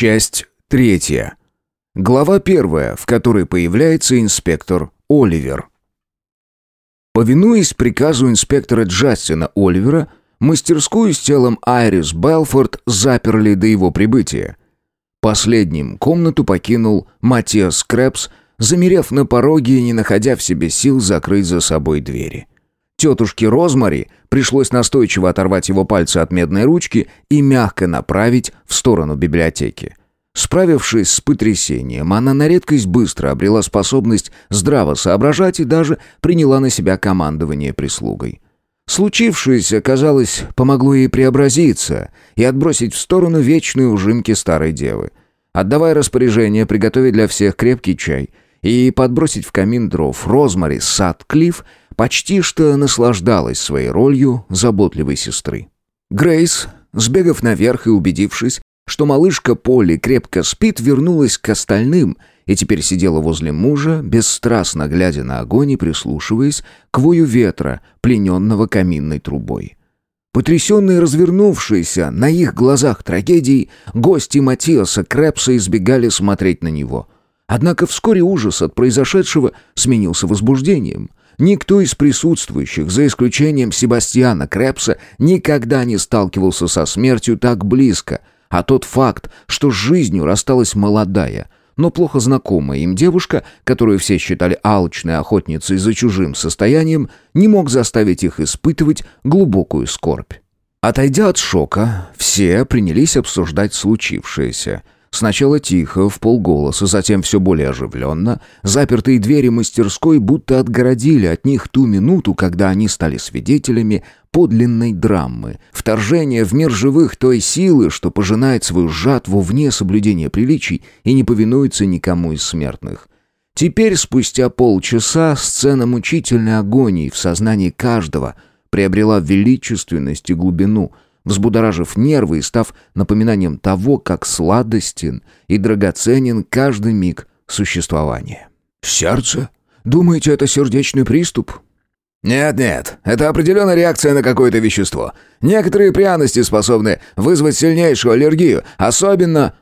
Часть третья. Глава первая, в которой появляется инспектор Оливер. Повинуясь приказу инспектора Джастина Оливера, мастерскую с телом Айрис Белфорд заперли до его прибытия. Последним комнату покинул Матиас Крэпс, замерев на пороге и не находя в себе сил закрыть за собой двери. Тетушке Розмари пришлось настойчиво оторвать его пальцы от медной ручки и мягко направить в сторону библиотеки. Справившись с потрясением, она на редкость быстро обрела способность здраво соображать и даже приняла на себя командование прислугой. Случившееся, казалось, помогло ей преобразиться и отбросить в сторону вечные ужимки старой девы. Отдавая распоряжение приготовить для всех крепкий чай и подбросить в камин дров Розмари Садклифф почти что наслаждалась своей ролью заботливой сестры. Грейс, сбегав наверх и убедившись, что малышка Полли крепко спит, вернулась к остальным и теперь сидела возле мужа, бесстрастно глядя на огонь и прислушиваясь к вою ветра, плененного каминной трубой. Потрясенные развернувшиеся на их глазах трагедией, гости Матиаса Крэпса избегали смотреть на него. Однако вскоре ужас от произошедшего сменился возбуждением. Никто из присутствующих, за исключением Себастьяна Крепса, никогда не сталкивался со смертью так близко, а тот факт, что с жизнью рассталась молодая, но плохо знакомая им девушка, которую все считали алчной охотницей за чужим состоянием, не мог заставить их испытывать глубокую скорбь. Отойдя от шока, все принялись обсуждать случившееся – Сначала тихо, в полголоса, затем все более оживленно. Запертые двери мастерской будто отгородили от них ту минуту, когда они стали свидетелями подлинной драмы. Вторжение в мир живых той силы, что пожинает свою жатву вне соблюдения приличий и не повинуется никому из смертных. Теперь, спустя полчаса, сцена мучительной агонии в сознании каждого приобрела величественность и глубину – взбудоражив нервы и став напоминанием того, как сладостен и драгоценен каждый миг существования. «Сердце? Думаете, это сердечный приступ?» «Нет-нет, это определенная реакция на какое-то вещество. Некоторые пряности способны вызвать сильнейшую аллергию, особенно...»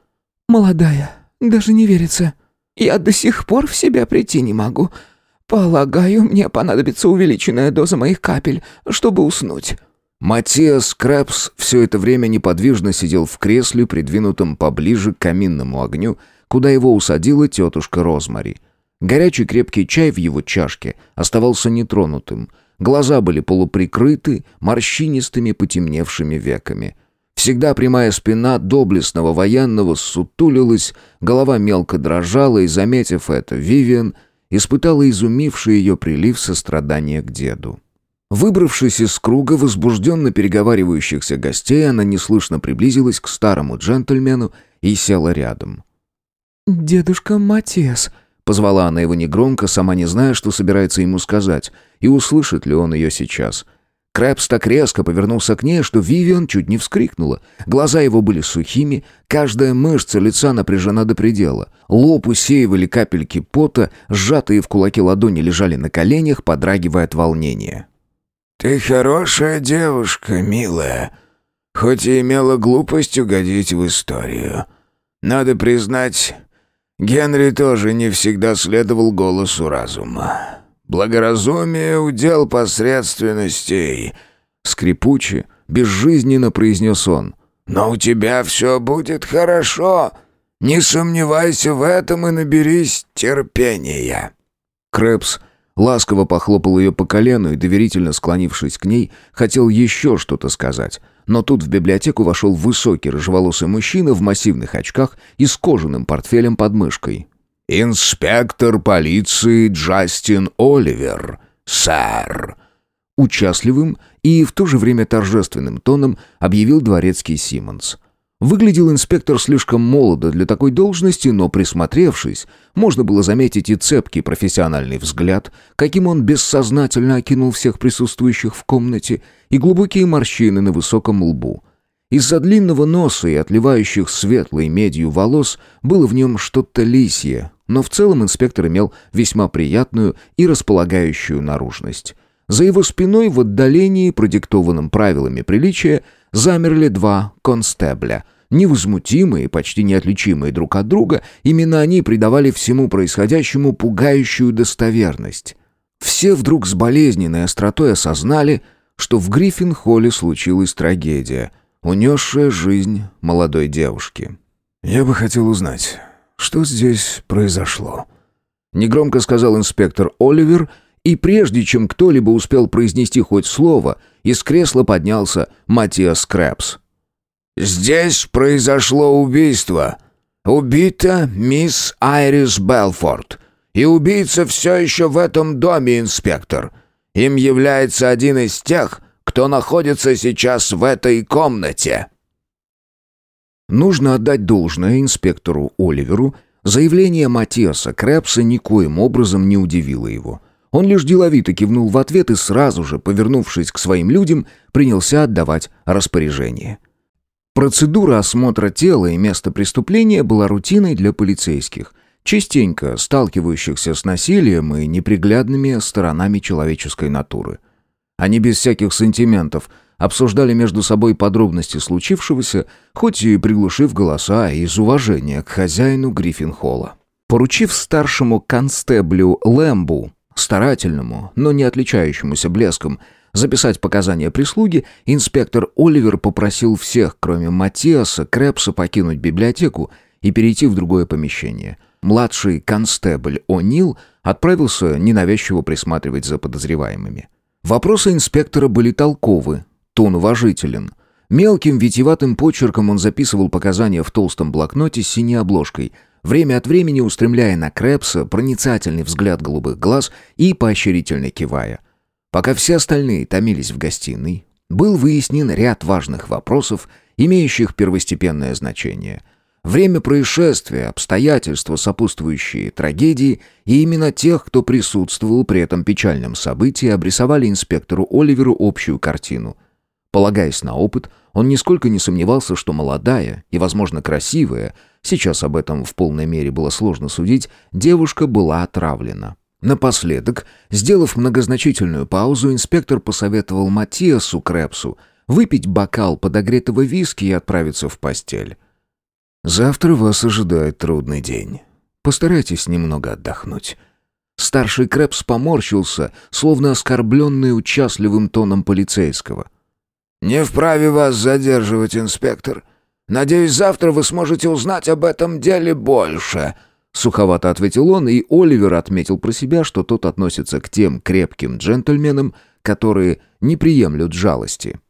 «Молодая, даже не верится. Я до сих пор в себя прийти не могу. Полагаю, мне понадобится увеличенная доза моих капель, чтобы уснуть». Матиас Крэпс все это время неподвижно сидел в кресле, придвинутом поближе к каминному огню, куда его усадила тетушка Розмари. Горячий крепкий чай в его чашке оставался нетронутым. Глаза были полуприкрыты морщинистыми потемневшими веками. Всегда прямая спина доблестного военного сутулилась, голова мелко дрожала, и, заметив это, Вивиан испытала изумивший ее прилив сострадания к деду. Выбравшись из круга возбужденно переговаривающихся гостей, она неслышно приблизилась к старому джентльмену и села рядом. «Дедушка Матиас», — позвала она его негромко, сама не зная, что собирается ему сказать, и услышит ли он ее сейчас. Крэпс так резко повернулся к ней, что Вивиан чуть не вскрикнула. Глаза его были сухими, каждая мышца лица напряжена до предела. Лоб усеивали капельки пота, сжатые в кулаки ладони лежали на коленях, подрагивая от волнения. «Ты хорошая девушка, милая, хоть и имела глупость угодить в историю. Надо признать, Генри тоже не всегда следовал голосу разума. Благоразумие — удел посредственностей». Скрипуче, безжизненно произнес он. «Но у тебя все будет хорошо. Не сомневайся в этом и наберись терпения». Крэпс Ласково похлопал ее по колену и, доверительно склонившись к ней, хотел еще что-то сказать. Но тут в библиотеку вошел высокий рыжеволосый мужчина в массивных очках и с кожаным портфелем под мышкой. «Инспектор полиции Джастин Оливер, сэр!» Участливым и в то же время торжественным тоном объявил дворецкий Симмонс. Выглядел инспектор слишком молодо для такой должности, но присмотревшись, можно было заметить и цепкий профессиональный взгляд, каким он бессознательно окинул всех присутствующих в комнате, и глубокие морщины на высоком лбу. Из-за длинного носа и отливающих светлой медью волос было в нем что-то лисье, но в целом инспектор имел весьма приятную и располагающую наружность. За его спиной в отдалении, продиктованном правилами приличия, замерли два констебля, Невозмутимые почти неотличимые друг от друга, именно они придавали всему происходящему пугающую достоверность. Все вдруг с болезненной остротой осознали, что в Гриффин-холле случилась трагедия, унесшая жизнь молодой девушки. «Я бы хотел узнать, что здесь произошло?» Негромко сказал инспектор Оливер, и прежде чем кто-либо успел произнести хоть слово, из кресла поднялся Матиас Крэпс. «Здесь произошло убийство. Убита мисс Айрис Белфорд. И убийца все еще в этом доме, инспектор. Им является один из тех, кто находится сейчас в этой комнате». Нужно отдать должное инспектору Оливеру. Заявление Матиаса Крэпса никоим образом не удивило его. Он лишь деловито кивнул в ответ и сразу же, повернувшись к своим людям, принялся отдавать распоряжение. Процедура осмотра тела и места преступления была рутиной для полицейских, частенько сталкивающихся с насилием и неприглядными сторонами человеческой натуры. Они без всяких сантиментов обсуждали между собой подробности случившегося, хоть и приглушив голоса из уважения к хозяину Гриффин-холла. Поручив старшему констеблю Лэмбу, старательному, но не отличающемуся блеском, записать показания прислуги, инспектор Оливер попросил всех, кроме Матиаса, Крэпса, покинуть библиотеку и перейти в другое помещение. Младший констебль О'Нил отправился ненавязчиво присматривать за подозреваемыми. Вопросы инспектора были толковы, тон уважителен. Мелким витиеватым почерком он записывал показания в толстом блокноте с синей обложкой, время от времени устремляя на Крэпса проницательный взгляд голубых глаз и поощрительно кивая. Пока все остальные томились в гостиной, был выяснен ряд важных вопросов, имеющих первостепенное значение. Время происшествия, обстоятельства, сопутствующие трагедии и именно тех, кто присутствовал при этом печальном событии, обрисовали инспектору Оливеру общую картину. Полагаясь на опыт, он нисколько не сомневался, что молодая и, возможно, красивая, сейчас об этом в полной мере было сложно судить, девушка была отравлена. Напоследок, сделав многозначительную паузу, инспектор посоветовал Матиасу Крепсу выпить бокал подогретого виски и отправиться в постель. «Завтра вас ожидает трудный день. Постарайтесь немного отдохнуть». Старший Крепс поморщился, словно оскорбленный участливым тоном полицейского. «Не вправе вас задерживать, инспектор. Надеюсь, завтра вы сможете узнать об этом деле больше», Суховато ответил он, и Оливер отметил про себя, что тот относится к тем крепким джентльменам, которые не приемлют жалости.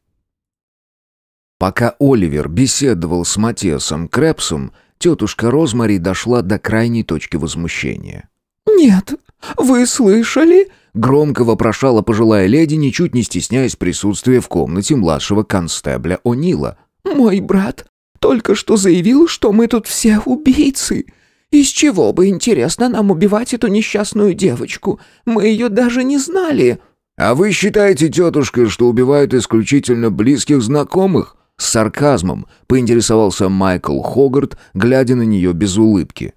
Пока Оливер беседовал с Матиасом Крэпсом, тетушка Розмари дошла до крайней точки возмущения. «Нет, вы слышали?» Громко вопрошала пожилая леди, ничуть не стесняясь присутствия в комнате младшего констебля О'Нила. «Мой брат только что заявил, что мы тут все убийцы. Из чего бы, интересно, нам убивать эту несчастную девочку? Мы ее даже не знали». «А вы считаете, тетушка, что убивают исключительно близких знакомых?» С сарказмом поинтересовался Майкл Хогарт, глядя на нее без улыбки.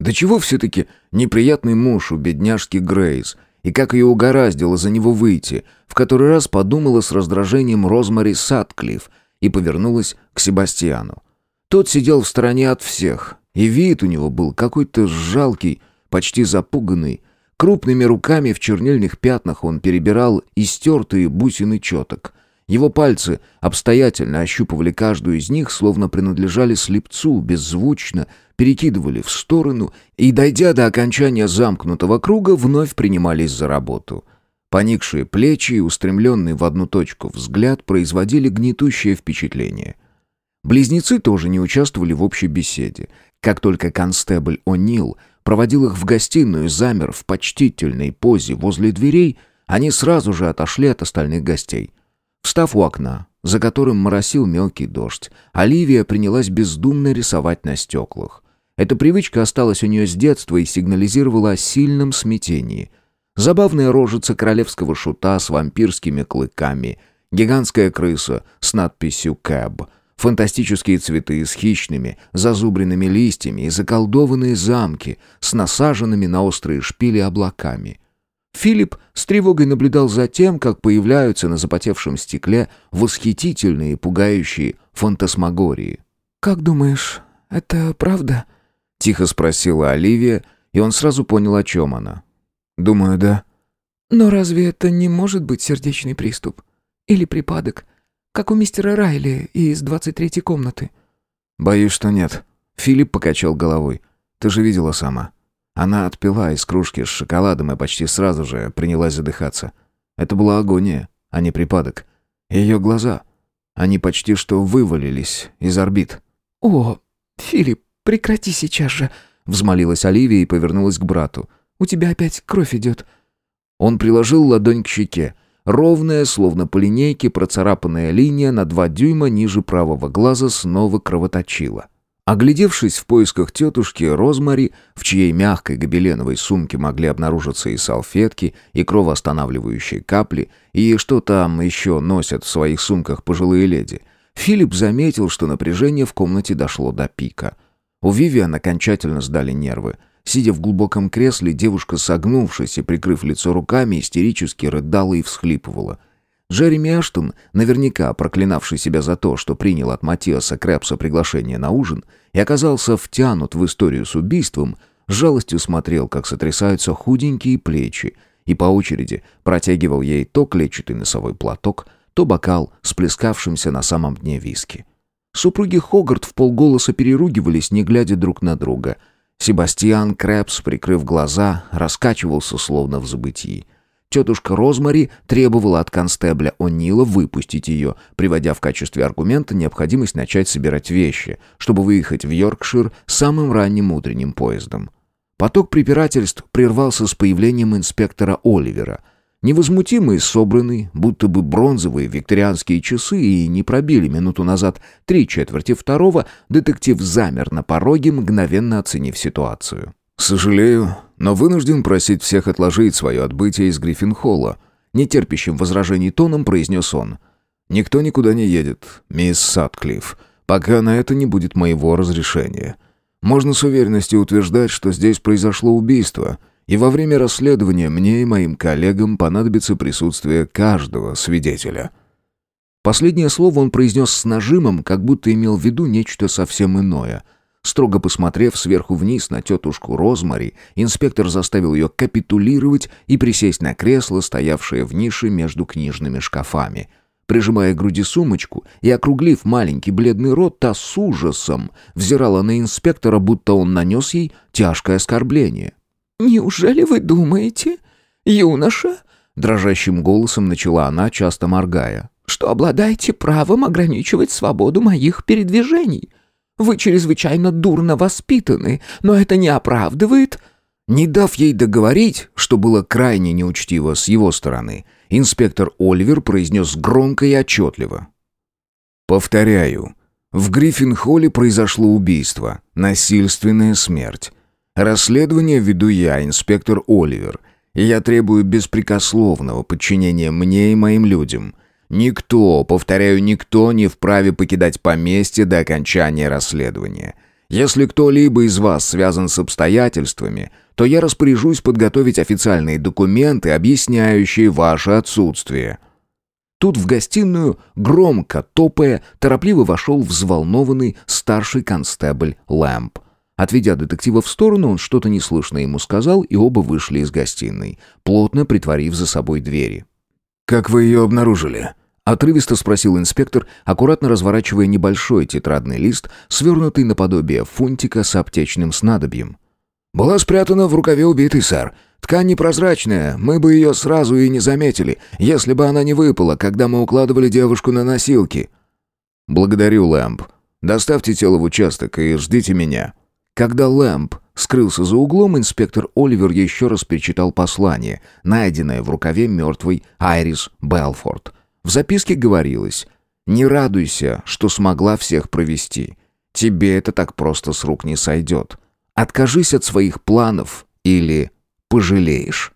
«Да чего все-таки неприятный муж у бедняжки Грейс, и как ее угораздило за него выйти?» В который раз подумала с раздражением Розмари Сатклифф и повернулась к Себастьяну. Тот сидел в стороне от всех, и вид у него был какой-то жалкий, почти запуганный. Крупными руками в чернильных пятнах он перебирал истертые бусины четок. Его пальцы обстоятельно ощупывали каждую из них, словно принадлежали слепцу, беззвучно перекидывали в сторону и, дойдя до окончания замкнутого круга, вновь принимались за работу. Поникшие плечи и устремленный в одну точку взгляд производили гнетущее впечатление. Близнецы тоже не участвовали в общей беседе. Как только констебль О'Нил проводил их в гостиную, замер в почтительной позе возле дверей, они сразу же отошли от остальных гостей. Встав у окна, за которым моросил мелкий дождь, Оливия принялась бездумно рисовать на стеклах. Эта привычка осталась у нее с детства и сигнализировала о сильном смятении. Забавная рожица королевского шута с вампирскими клыками, гигантская крыса с надписью «Кэб», Фантастические цветы с хищными, зазубренными листьями и заколдованные замки с насаженными на острые шпили облаками. Филипп с тревогой наблюдал за тем, как появляются на запотевшем стекле восхитительные, пугающие фантасмагории. «Как думаешь, это правда?» — тихо спросила Оливия, и он сразу понял, о чем она. «Думаю, да». «Но разве это не может быть сердечный приступ? Или припадок, как у мистера Райли из двадцать третьей комнаты?» «Боюсь, что нет». Филипп покачал головой. «Ты же видела сама. Она отпила из кружки с шоколадом и почти сразу же принялась задыхаться. Это была агония, а не припадок. Ее глаза, они почти что вывалились из орбит. «О, Филипп, прекрати сейчас же!» Взмолилась Оливия и повернулась к брату. «У тебя опять кровь идет». Он приложил ладонь к щеке. Ровная, словно по линейке, процарапанная линия на два дюйма ниже правого глаза снова кровоточила. Оглядевшись в поисках тетушки Розмари, в чьей мягкой гобеленовой сумке могли обнаружиться и салфетки, и кровоостанавливающие капли, и что там еще носят в своих сумках пожилые леди, Филипп заметил, что напряжение в комнате дошло до пика. У Вивиан окончательно сдали нервы. Сидя в глубоком кресле, девушка, согнувшись и прикрыв лицо руками, истерически рыдала и всхлипывала – Джереми Эштон, наверняка проклинавший себя за то, что принял от Матиаса Крэпса приглашение на ужин и оказался втянут в историю с убийством, с жалостью смотрел, как сотрясаются худенькие плечи, и по очереди протягивал ей то клетчатый носовой платок, то бокал с плескавшимся на самом дне виски. Супруги Хогарт в полголоса переругивались, не глядя друг на друга. Себастьян Крэпс, прикрыв глаза, раскачивался словно в забытии. Тетушка Розмари требовала от констебля О'Нила выпустить ее, приводя в качестве аргумента необходимость начать собирать вещи, чтобы выехать в Йоркшир самым ранним утренним поездом. Поток препирательств прервался с появлением инспектора Оливера. Невозмутимый, собранный, будто бы бронзовые викторианские часы и не пробили минуту назад три четверти второго, детектив замер на пороге, мгновенно оценив ситуацию. «Сожалею, но вынужден просить всех отложить свое отбытие из Гриффин-холла», нетерпящим возражений тоном произнес он. «Никто никуда не едет, мисс Сатклифф, пока на это не будет моего разрешения. Можно с уверенностью утверждать, что здесь произошло убийство, и во время расследования мне и моим коллегам понадобится присутствие каждого свидетеля». Последнее слово он произнес с нажимом, как будто имел в виду нечто совсем иное – Строго посмотрев сверху вниз на тетушку Розмари, инспектор заставил ее капитулировать и присесть на кресло, стоявшее в нише между книжными шкафами. Прижимая к груди сумочку и округлив маленький бледный рот, та с ужасом взирала на инспектора, будто он нанес ей тяжкое оскорбление. «Неужели вы думаете, юноша?» Дрожащим голосом начала она, часто моргая. «Что обладаете правом ограничивать свободу моих передвижений?» Вы чрезвычайно дурно воспитаны, но это не оправдывает...» Не дав ей договорить, что было крайне неучтиво с его стороны, инспектор Оливер произнес громко и отчетливо. «Повторяю, в Гриффин-холле произошло убийство, насильственная смерть. Расследование веду я, инспектор Оливер, и я требую беспрекословного подчинения мне и моим людям. Никто, повторяю, никто не вправе покидать поместье до окончания расследования. Если кто-либо из вас связан с обстоятельствами, то я распоряжусь подготовить официальные документы, объясняющие ваше отсутствие». Тут в гостиную, громко топая, торопливо вошел взволнованный старший констебль Лэмп. Отведя детектива в сторону, он что-то неслышно ему сказал, и оба вышли из гостиной, плотно притворив за собой двери. «Как вы ее обнаружили?» Отрывисто спросил инспектор, аккуратно разворачивая небольшой тетрадный лист, свернутый наподобие фунтика с аптечным снадобьем. «Была спрятана в рукаве убитой, сэр. Ткань непрозрачная, мы бы ее сразу и не заметили, если бы она не выпала, когда мы укладывали девушку на носилки». «Благодарю, Лэмп. Доставьте тело в участок и ждите меня». Когда Лэмп скрылся за углом, инспектор Оливер еще раз перечитал послание, найденное в рукаве мертвой Айрис Белфорд. В записке говорилось «Не радуйся, что смогла всех провести. Тебе это так просто с рук не сойдет. Откажись от своих планов или пожалеешь».